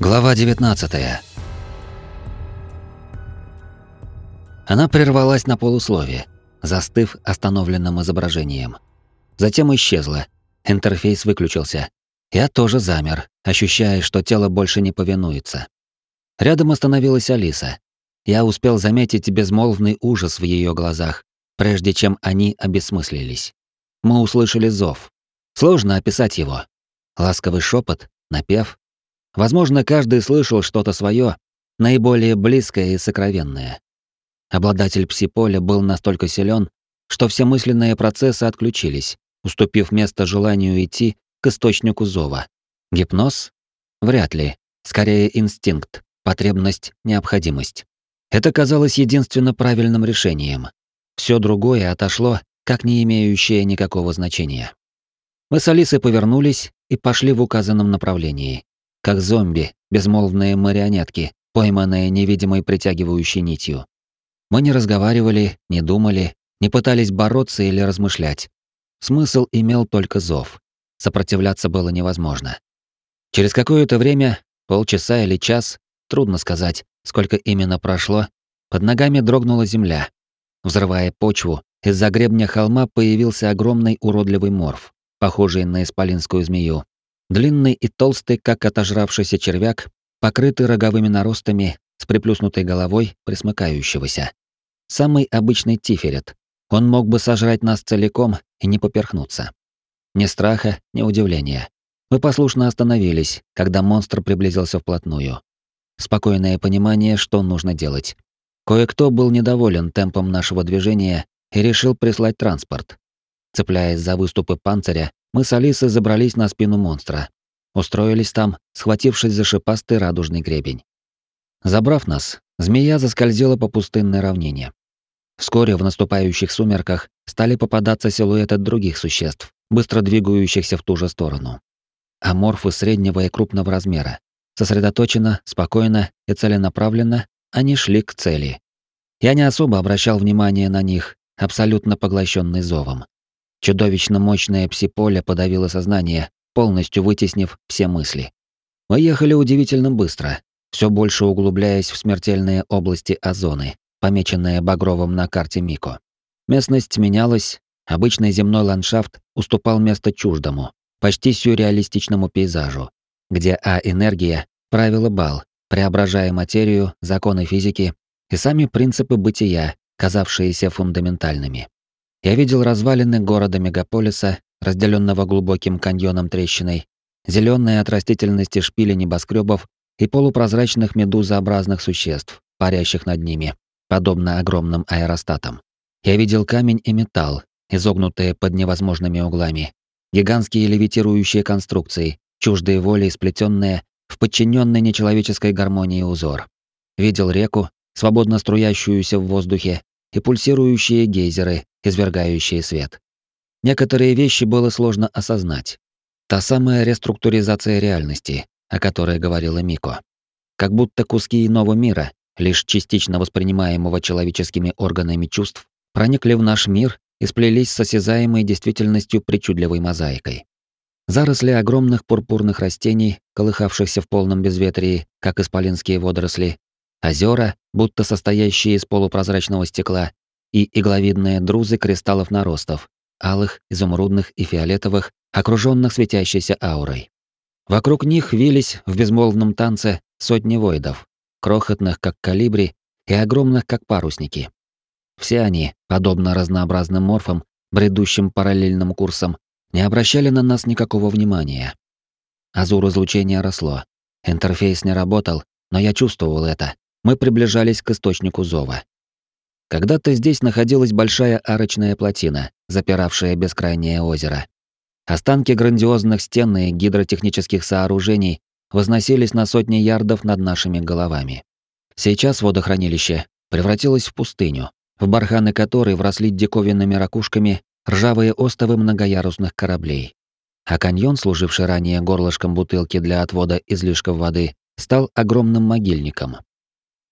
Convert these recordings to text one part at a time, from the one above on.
Глава 19. Она прервалась на полуслове, застыв остановленным изображением. Затем исчезла. Интерфейс выключился. Я тоже замер, ощущая, что тело больше не повинуется. Рядом остановилась Алиса. Я успел заметить безмолвный ужас в ее глазах, прежде чем они обесмыслились. Мы услышали зов. Сложно описать его. Ласковый шепот, напев. Возможно, каждый слышал что-то свое, наиболее близкое и сокровенное. Обладатель псиполя был настолько силен, что все мысленные процессы отключились, уступив место желанию идти к источнику зова. Гипноз? Вряд ли. Скорее инстинкт, потребность, необходимость. Это казалось единственно правильным решением. Все другое отошло, как не имеющее никакого значения. Мы с Алисой повернулись и пошли в указанном направлении. Как зомби, безмолвные марионетки, пойманные невидимой притягивающей нитью. Мы не разговаривали, не думали, не пытались бороться или размышлять. Смысл имел только зов. Сопротивляться было невозможно. Через какое-то время, полчаса или час, трудно сказать, сколько именно прошло, под ногами дрогнула земля. Взрывая почву, из-за гребня холма появился огромный уродливый морф, похожий на исполинскую змею. Длинный и толстый, как отожравшийся червяк, покрытый роговыми наростами, с приплюснутой головой присмыкающегося. Самый обычный тиферет. Он мог бы сожрать нас целиком и не поперхнуться. Ни страха, ни удивления. Мы послушно остановились, когда монстр приблизился вплотную. Спокойное понимание, что нужно делать. Кое-кто был недоволен темпом нашего движения и решил прислать транспорт. Цепляясь за выступы панциря, мы с Алисой забрались на спину монстра. Устроились там, схватившись за шипастый радужный гребень. Забрав нас, змея заскользила по пустынной равнине. Вскоре в наступающих сумерках стали попадаться силуэты других существ, быстро двигающихся в ту же сторону. Аморфы среднего и крупного размера. Сосредоточенно, спокойно и целенаправленно они шли к цели. Я не особо обращал внимание на них, абсолютно поглощенный зовом. Чудовищно мощное псиполе подавило сознание, полностью вытеснив все мысли. Мы ехали удивительно быстро, все больше углубляясь в смертельные области озоны, помеченные багровым на карте Мико. Местность менялась, обычный земной ландшафт уступал место чуждому, почти сюрреалистичному пейзажу, где А-энергия правила бал, преображая материю, законы физики и сами принципы бытия, казавшиеся фундаментальными. Я видел развалины города-мегаполиса, разделенного глубоким каньоном трещиной, зеленые от растительности шпили небоскребов и полупрозрачных медузообразных существ, парящих над ними, подобно огромным аэростатам. Я видел камень и металл, изогнутые под невозможными углами, гигантские левитирующие конструкции, чуждые воли сплетенные в подчиненной нечеловеческой гармонии узор. Видел реку, свободно струящуюся в воздухе, и пульсирующие гейзеры, извергающие свет. Некоторые вещи было сложно осознать. Та самая реструктуризация реальности, о которой говорила Мико. Как будто куски иного мира, лишь частично воспринимаемого человеческими органами чувств, проникли в наш мир и сплелись с осязаемой действительностью причудливой мозаикой. Заросли огромных пурпурных растений, колыхавшихся в полном безветрии, как исполинские водоросли, озера, будто состоящие из полупрозрачного стекла, и игловидные друзы кристаллов наростов, алых, изумрудных и фиолетовых, окруженных светящейся аурой. Вокруг них вились в безмолвном танце сотни воидов, крохотных как калибри и огромных как парусники. Все они, подобно разнообразным морфам, бредущим параллельным курсом, не обращали на нас никакого внимания. Азур излучения росло. Интерфейс не работал, но я чувствовал это. Мы приближались к источнику зова. Когда-то здесь находилась большая арочная плотина, запиравшая бескрайнее озеро. Останки грандиозных стен и гидротехнических сооружений возносились на сотни ярдов над нашими головами. Сейчас водохранилище превратилось в пустыню, в барханы которой вросли диковинными ракушками ржавые остовы многоярусных кораблей. А каньон, служивший ранее горлышком бутылки для отвода излишков воды, стал огромным могильником.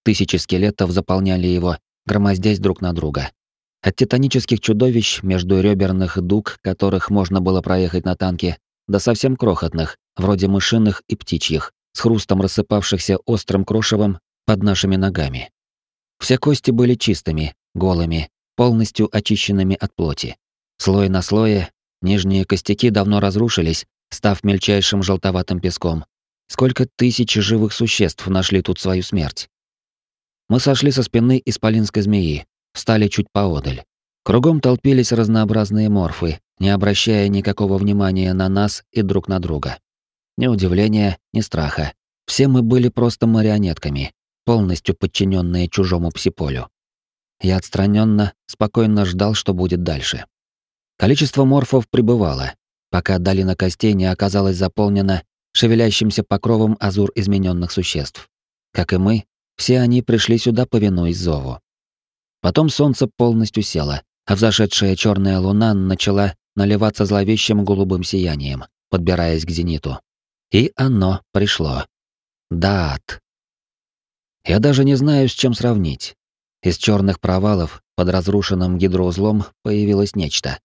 Тысячи скелетов заполняли его, громоздясь друг на друга. От титанических чудовищ между реберных дуг, которых можно было проехать на танке, до совсем крохотных, вроде мышиных и птичьих, с хрустом рассыпавшихся острым крошевом под нашими ногами. Все кости были чистыми, голыми, полностью очищенными от плоти. Слой на слое, нижние костяки давно разрушились, став мельчайшим желтоватым песком. Сколько тысяч живых существ нашли тут свою смерть. Мы сошли со спины исполинской змеи, встали чуть поодаль. Кругом толпились разнообразные морфы, не обращая никакого внимания на нас и друг на друга. Ни удивления, ни страха. Все мы были просто марионетками, полностью подчиненные чужому псиполю. Я отстраненно, спокойно ждал, что будет дальше. Количество морфов прибывало, пока долина костей не оказалась заполнена шевелящимся покровом азур измененных существ. Как и мы, все они пришли сюда, повинуясь зову. Потом солнце полностью село, а взошедшая черная луна начала наливаться зловещим голубым сиянием, подбираясь к зениту. И оно пришло. Дат. Я даже не знаю, с чем сравнить. Из черных провалов под разрушенным гидроузлом появилось нечто.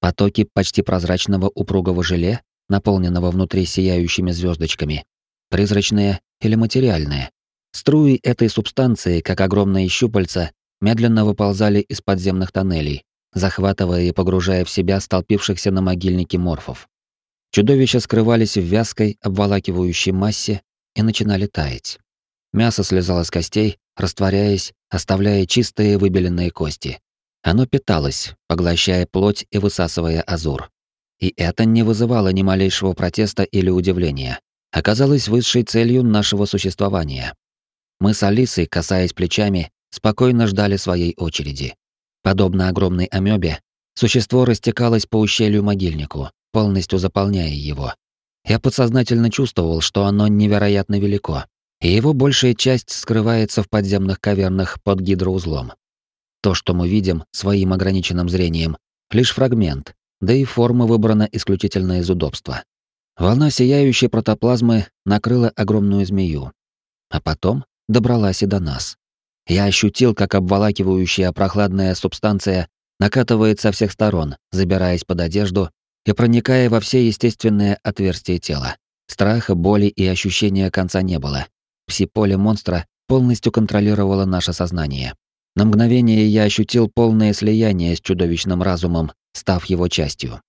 Потоки почти прозрачного упругого желе, наполненного внутри сияющими звездочками. Призрачные или материальные. Струи этой субстанции, как огромные щупальца, медленно выползали из подземных тоннелей, захватывая и погружая в себя столпившихся на могильнике морфов. Чудовища скрывались в вязкой, обволакивающей массе и начинали таять. Мясо слезало с костей, растворяясь, оставляя чистые выбеленные кости. Оно питалось, поглощая плоть и высасывая азур. И это не вызывало ни малейшего протеста или удивления. Оказалось высшей целью нашего существования. Мы с Алисой, касаясь плечами, спокойно ждали своей очереди. Подобно огромной амебе, существо растекалось по ущелью могильнику, полностью заполняя его. Я подсознательно чувствовал, что оно невероятно велико, и его большая часть скрывается в подземных кавернах под гидроузлом. То, что мы видим своим ограниченным зрением, лишь фрагмент, да и форма выбрана исключительно из удобства. Волна сияющей протоплазмы накрыла огромную змею, а потом добралась и до нас. Я ощутил, как обволакивающая прохладная субстанция накатывает со всех сторон, забираясь под одежду и проникая во все естественные отверстия тела. Страха, боли и ощущения конца не было. Пси-поле монстра полностью контролировало наше сознание. На мгновение я ощутил полное слияние с чудовищным разумом, став его частью.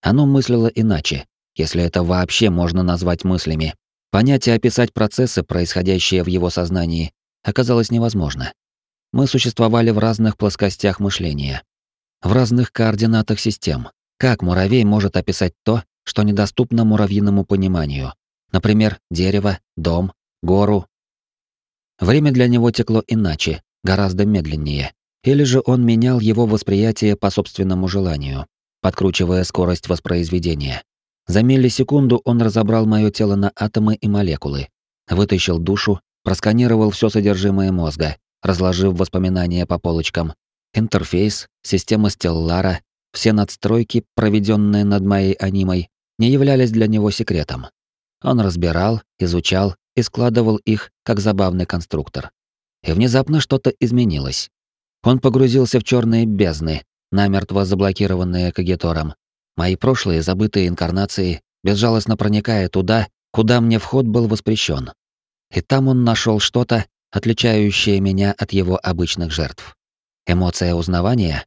Оно мыслило иначе, если это вообще можно назвать мыслями. Понять и описать процессы, происходящие в его сознании, оказалось невозможно. Мы существовали в разных плоскостях мышления, в разных координатах систем. Как муравей может описать то, что недоступно муравьиному пониманию? Например, дерево, дом, гору. Время для него текло иначе, гораздо медленнее. Или же он менял его восприятие по собственному желанию, подкручивая скорость воспроизведения. За миллисекунду он разобрал мое тело на атомы и молекулы, вытащил душу, просканировал все содержимое мозга, разложив воспоминания по полочкам. Интерфейс, система Стеллара, все надстройки, проведенные над моей анимой, не являлись для него секретом. Он разбирал, изучал и складывал их как забавный конструктор. И внезапно что-то изменилось. Он погрузился в черные бездны, намертво заблокированные Кагитором. Мои прошлые забытые инкарнации, безжалостно проникая туда, куда мне вход был воспрещен. И там он нашел что-то, отличающее меня от его обычных жертв. Эмоция узнавания?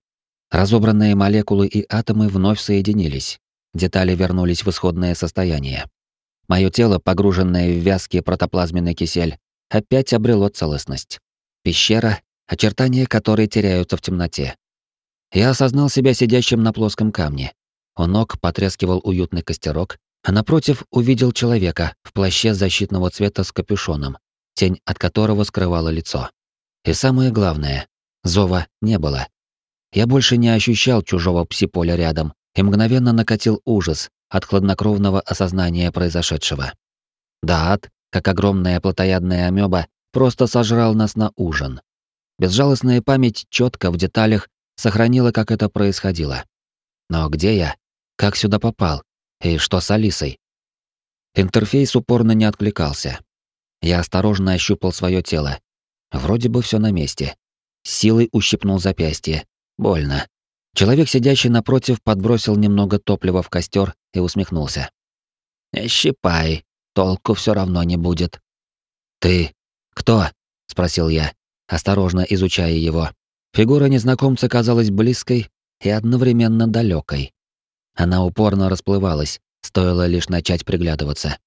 Разобранные молекулы и атомы вновь соединились. Детали вернулись в исходное состояние. Мое тело, погруженное в вязкий протоплазменный кисель, опять обрело целостность. Пещера, очертания которой теряются в темноте. Я осознал себя сидящим на плоском камне. У ног потрескивал уютный костерок, а напротив увидел человека в плаще защитного цвета с капюшоном, тень от которого скрывала лицо. И самое главное, зова не было. Я больше не ощущал чужого псиполя рядом и мгновенно накатил ужас, от хладнокровного осознания произошедшего. Даат, как огромная плотоядная амеба, просто сожрал нас на ужин. Безжалостная память четко в деталях сохранила, как это происходило. Но где я? Как сюда попал? И что с Алисой? Интерфейс упорно не откликался. Я осторожно ощупал свое тело. Вроде бы все на месте. силой ущипнул запястье. Больно. Человек, сидящий напротив, подбросил немного топлива в костер и усмехнулся. «Щипай. толку все равно не будет. Ты кто? спросил я, осторожно изучая его. Фигура незнакомца казалась близкой и одновременно далекой. Она упорно расплывалась, стоило лишь начать приглядываться.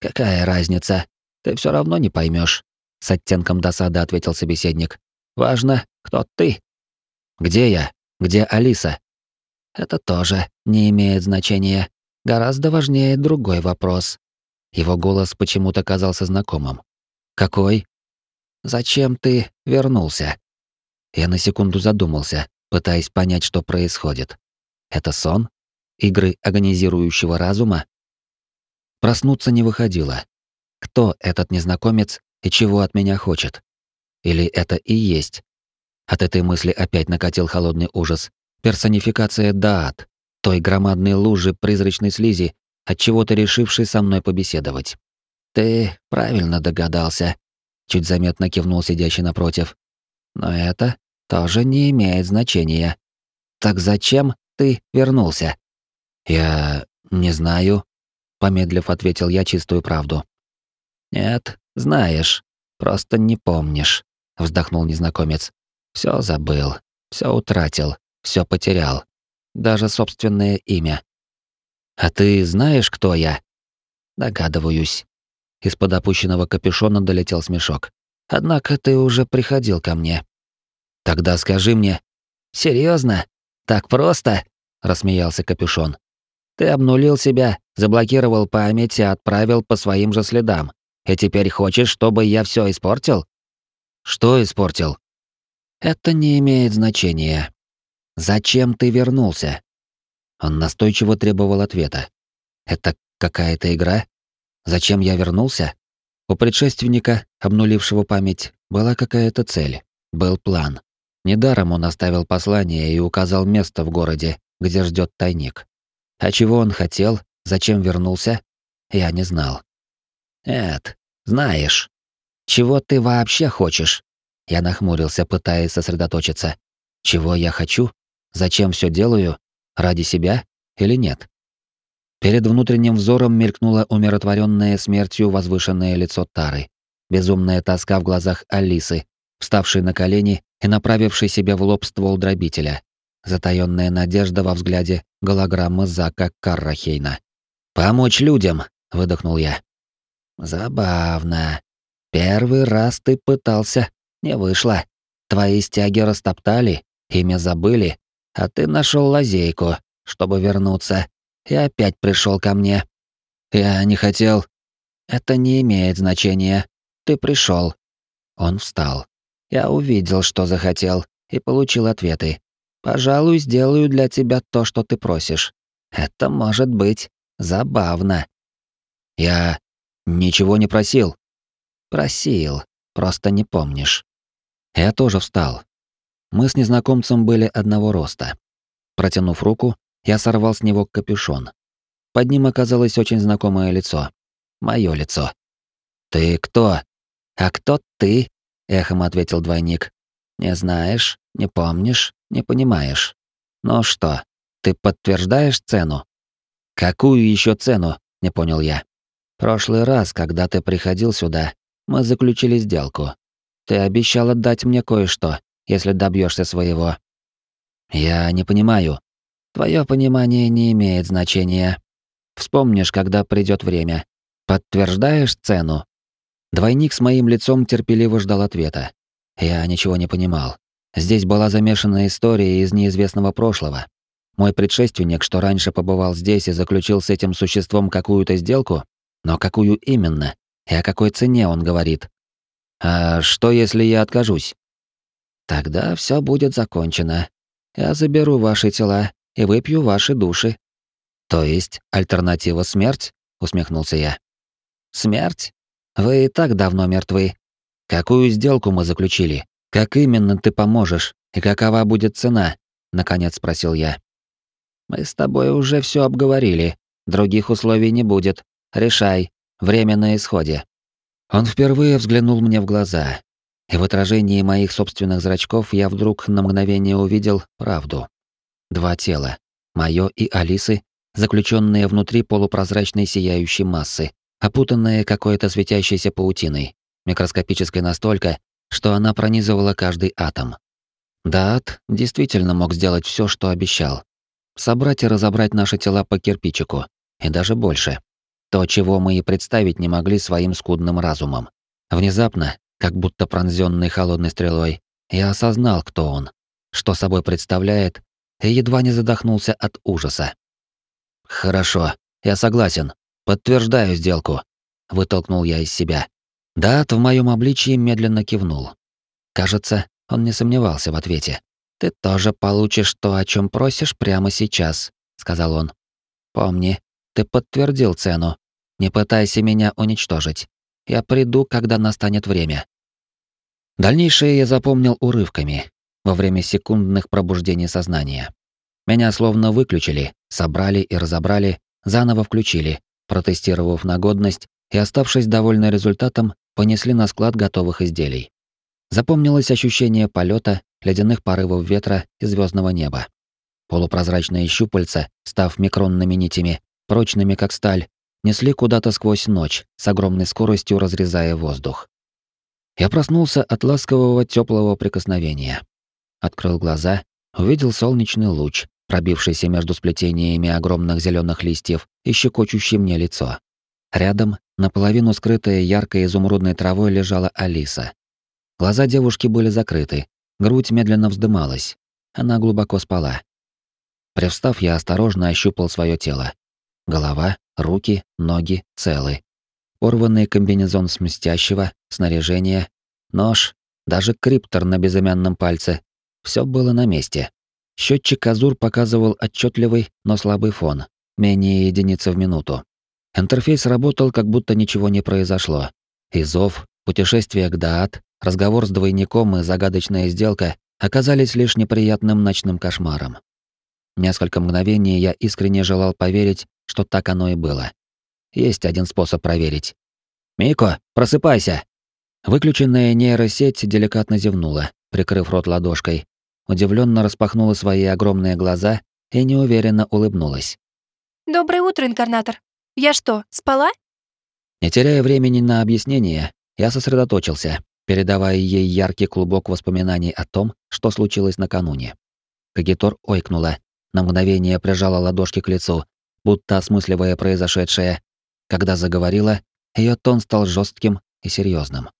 Какая разница? Ты все равно не поймешь, с оттенком досады ответил собеседник. Важно, кто ты. Где я? Где Алиса? Это тоже не имеет значения. Гораздо важнее другой вопрос. Его голос почему-то казался знакомым. Какой? Зачем ты вернулся? Я на секунду задумался, пытаясь понять, что происходит. Это сон? Игры агонизирующего разума? Проснуться не выходило. Кто этот незнакомец и чего от меня хочет? Или это и есть? От этой мысли опять накатил холодный ужас. Персонификация Даат, той громадной лужи призрачной слизи, от чего то решивший со мной побеседовать. Ты правильно догадался, чуть заметно кивнул сидящий напротив. Но это тоже не имеет значения. Так зачем ты вернулся? Я не знаю, помедлив ответил я чистую правду. Нет, знаешь, просто не помнишь, вздохнул незнакомец. Все забыл, все утратил, все потерял, даже собственное имя. А ты знаешь, кто я? Догадываюсь. Из-под опущенного капюшона долетел смешок. Однако ты уже приходил ко мне. Тогда скажи мне. Серьезно? Так просто? рассмеялся капюшон. Ты обнулил себя, заблокировал память и отправил по своим же следам. И теперь хочешь, чтобы я все испортил? Что испортил? Это не имеет значения. Зачем ты вернулся? Он настойчиво требовал ответа. Это какая-то игра? Зачем я вернулся? У предшественника, обнулившего память, была какая-то цель, был план. Недаром он оставил послание и указал место в городе, где ждет тайник. А чего он хотел, зачем вернулся, я не знал. Эд, знаешь, чего ты вообще хочешь? Я нахмурился, пытаясь сосредоточиться. Чего я хочу? Зачем все делаю? Ради себя или нет? Перед внутренним взором мелькнуло умиротворенное смертью возвышенное лицо Тары, безумная тоска в глазах Алисы, вставшей на колени и направившей себе в лоб ствол дробителя, затаённая надежда во взгляде голограммы Зака Каррахейна. «Помочь людям!» — выдохнул я. «Забавно. Первый раз ты пытался, не вышло. Твои стяги растоптали, имя забыли, а ты нашел лазейку, чтобы вернуться, и опять пришел ко мне. Я не хотел. Это не имеет значения. Ты пришел. Он встал. Я увидел, что захотел, и получил ответы. Пожалуй, сделаю для тебя то, что ты просишь. Это может быть забавно. Я ничего не просил. Просил, просто не помнишь. Я тоже встал. Мы с незнакомцем были одного роста. Протянув руку, я сорвал с него капюшон. Под ним оказалось очень знакомое лицо. Моё лицо. «Ты кто?» «А кто ты?» — эхом ответил двойник. «Не знаешь, не помнишь, не понимаешь. Ну что, ты подтверждаешь цену?» «Какую еще цену?» — не понял я. «Прошлый раз, когда ты приходил сюда, мы заключили сделку. Ты обещал отдать мне кое-что, если добьешься своего. Я не понимаю. Твое понимание не имеет значения. Вспомнишь, когда придет время. Подтверждаешь цену? Двойник с моим лицом терпеливо ждал ответа. Я ничего не понимал. Здесь была замешана история из неизвестного прошлого. Мой предшественник, что раньше побывал здесь и заключил с этим существом какую-то сделку, но какую именно? И о какой цене он говорит? А что, если я откажусь? Тогда все будет закончено. Я заберу ваши тела и выпью ваши души. То есть альтернатива смерть? усмехнулся я. Смерть? Вы и так давно мертвы. Какую сделку мы заключили? Как именно ты поможешь и какова будет цена? наконец спросил я. Мы с тобой уже все обговорили. Других условий не будет. Решай. Время на исходе. Он впервые взглянул мне в глаза, и в отражении моих собственных зрачков я вдруг на мгновение увидел правду. Два тела, моё и Алисы, заключенные внутри полупрозрачной сияющей массы, опутанные какой-то светящейся паутиной, микроскопической настолько, что она пронизывала каждый атом. Даат действительно мог сделать все, что обещал. Собрать и разобрать наши тела по кирпичику, и даже больше. То, чего мы и представить не могли своим скудным разумом. Внезапно, как будто пронзённый холодной стрелой, я осознал, кто он, что собой представляет, и едва не задохнулся от ужаса. «Хорошо, я согласен. Подтверждаю сделку», — вытолкнул я из себя. Дат в моем обличии медленно кивнул. Кажется, он не сомневался в ответе. «Ты тоже получишь то, о чем просишь прямо сейчас», — сказал он. «Помни, ты подтвердил цену. Не пытайся меня уничтожить. Я приду, когда настанет время». Дальнейшее я запомнил урывками, во время секундных пробуждений сознания. Меня словно выключили, собрали и разобрали, заново включили, протестировав на годность и, оставшись довольны результатом, понесли на склад готовых изделий. Запомнилось ощущение полета, ледяных порывов ветра и звездного неба. Полупрозрачные щупальца, став микронными нитями, прочными как сталь, несли куда-то сквозь ночь, с огромной скоростью разрезая воздух. Я проснулся от ласкового теплого прикосновения. Открыл глаза, увидел солнечный луч, пробившийся между сплетениями огромных зеленых листьев и щекочущий мне лицо. Рядом, наполовину скрытая яркой изумрудной травой, лежала Алиса. Глаза девушки были закрыты, грудь медленно вздымалась. Она глубоко спала. Привстав, я осторожно ощупал свое тело. Голова, руки, ноги целы. Порванный комбинезон с мстящего, снаряжение, нож, даже криптор на безымянном пальце. Все было на месте. Счетчик Азур показывал отчетливый, но слабый фон, менее единицы в минуту. Интерфейс работал, как будто ничего не произошло. И зов, путешествие к Даат, разговор с двойником и загадочная сделка оказались лишь неприятным ночным кошмаром. Несколько мгновений я искренне желал поверить, что так оно и было. Есть один способ проверить. «Мико, просыпайся!» Выключенная нейросеть деликатно зевнула, прикрыв рот ладошкой, удивленно распахнула свои огромные глаза и неуверенно улыбнулась. «Доброе утро, инкарнатор. Я что, спала?» Не теряя времени на объяснение, я сосредоточился, передавая ей яркий клубок воспоминаний о том, что случилось накануне. Кагитор ойкнула, на мгновение прижала ладошки к лицу, будто осмысливая произошедшее. Когда заговорила, ее тон стал жестким и серьезным.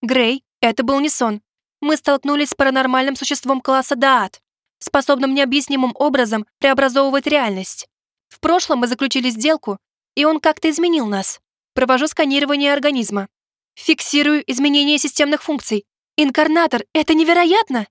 «Грей, это был не сон. Мы столкнулись с паранормальным существом класса Даат, способным необъяснимым образом преобразовывать реальность. В прошлом мы заключили сделку, и он как-то изменил нас. Провожу сканирование организма. Фиксирую изменения системных функций. Инкарнатор, это невероятно!